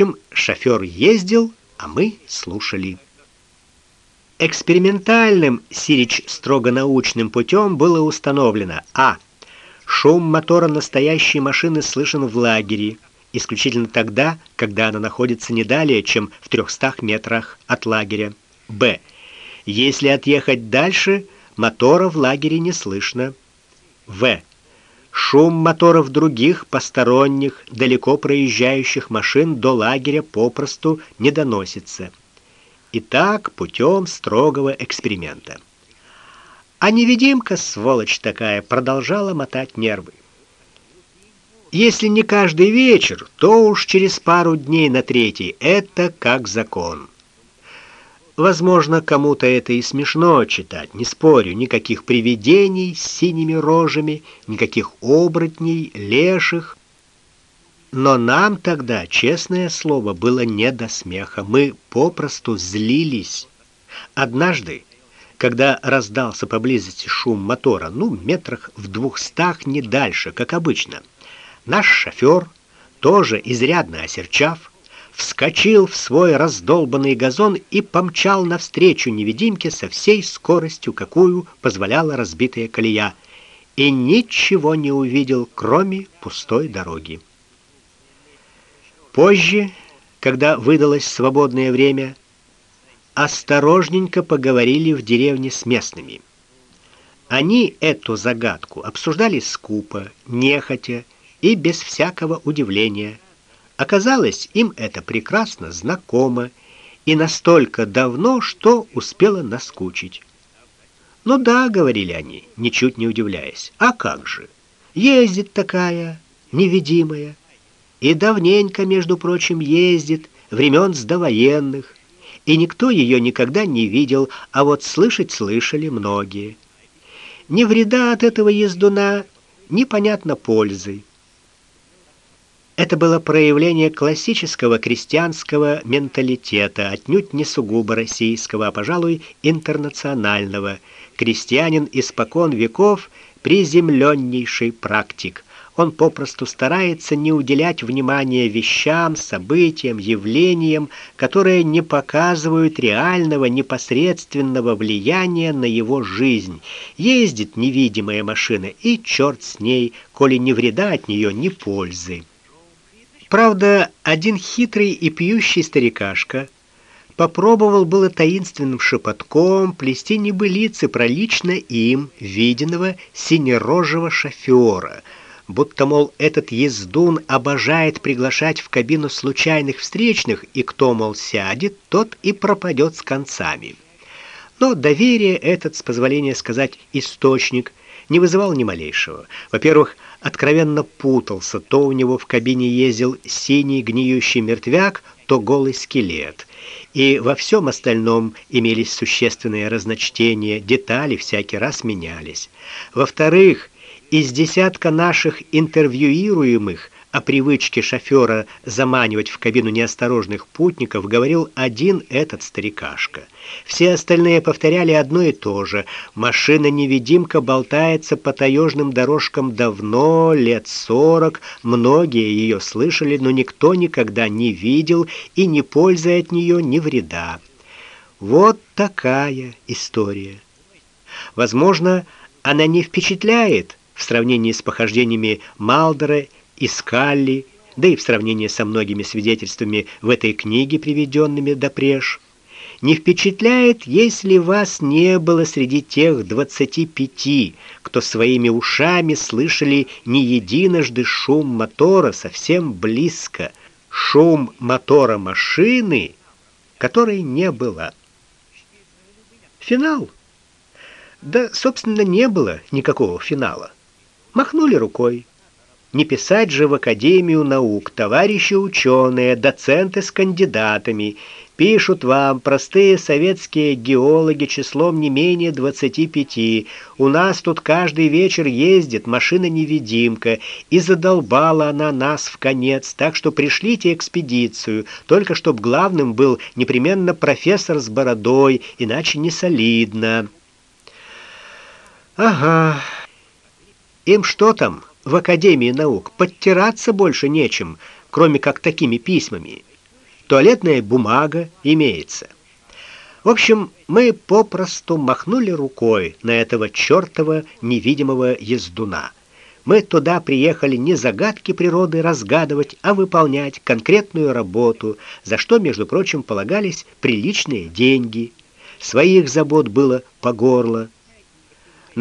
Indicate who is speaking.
Speaker 1: общем, шофер ездил, а мы слушали. Экспериментальным, Сирич строго научным путем было установлено: а. Шум мотора настоящей машины слышен в лагере, исключительно тогда, когда она находится не далее, чем в 300 метрах от лагеря. Б. Если отъехать дальше, мотора в лагере не слышно. В. Шум моторов других посторонних, далеко проезжающих машин до лагеря попросту не доносится. И так путем строгого эксперимента. А невидимка, сволочь такая, продолжала мотать нервы. Если не каждый вечер, то уж через пару дней на третий это как закон. Возможно, кому-то это и смешно читать, не спорю, никаких привидений с синими рожами, никаких оборотней, леших, но нам тогда, честное слово, было не до смеха. Мы попросту злились. Однажды, когда раздался поблизости шум мотора, ну, метрах в двухстах не дальше, как обычно, наш шофер, тоже изрядно осерчав, вскочил в свой раздолбанный газон и помчал навстречу невидимке со всей скоростью, какую позволяла разбитая колея, и ничего не увидел, кроме пустой дороги. Позже, когда выдалось свободное время, осторожненько поговорили в деревне с местными. Они эту загадку обсуждали скупо, нехотя и без всякого удивления. Оказалось, им это прекрасно знакомо и настолько давно, что успело наскучить. "Ну да", говорили они, ничуть не удивляясь. "А как же? Ездит такая невидимая и давненько, между прочим, ездит, времен с довоенных, и никто ее никогда не видел, а вот слышать слышали многие. Ни вреда от этого ездуна, ни понятно пользы. Это было проявление классического крестьянского менталитета, отнюдь не сугубо российского, а, пожалуй, интернационального. Крестьянин испокон веков приземленнейший практик. Он попросту старается не уделять внимания вещам, событиям, явлениям, которые не показывают реального непосредственного влияния на его жизнь. Ездит невидимая машина, и черт с ней, коли ни вреда от нее, ни пользы. Правда, один хитрый и пьющий старикашка попробовал было таинственным шепотком плести небылицы про лично им виденного синерожего шофера – будто мол этот ездун обожает приглашать в кабину случайных встречных, и кто мол сядет, тот и пропадет с концами. Но доверие этот, с позволения сказать, источник не вызывал ни малейшего. Во-первых, откровенно путался, то у него в кабине ездил синий гниющий мертвяк, то голый скелет. И во всем остальном имелись существенные разночтения, детали всякий раз менялись. Во-вторых, из десятка наших интервьюируемых о привычке шофера заманивать в кабину неосторожных путников говорил один этот старикашка. Все остальные повторяли одно и то же: машина-невидимка болтается по таежным дорожкам давно, лет сорок, многие ее слышали, но никто никогда не видел и не пользы от нее, ни вреда. Вот такая история. Возможно, она не впечатляет в сравнении с похождениями Малдера и Скалли, да и в сравнении со многими свидетельствами в этой книге, приведенными допреж, не впечатляет, если вас не было среди тех двадцати пяти, кто своими ушами слышали не единожды шум мотора совсем близко, шум мотора машины, которой не было. Финал. Да, собственно, не было никакого финала махнули рукой. Не писать же в Академию наук, товарищи ученые, доценты с кандидатами пишут вам простые советские геологи числом не менее 25. У нас тут каждый вечер ездит машина-невидимка, и задолбала она нас в конец, так что пришлите экспедицию, только чтоб главным был непременно профессор с бородой, иначе не солидно. Ага. Им что там в Академии наук подтираться больше нечем, кроме как такими письмами. туалетная бумага имеется. В общем, мы попросту махнули рукой на этого чертова невидимого ездуна. Мы туда приехали не загадки природы разгадывать, а выполнять конкретную работу, за что, между прочим, полагались приличные деньги. Своих забот было по горло.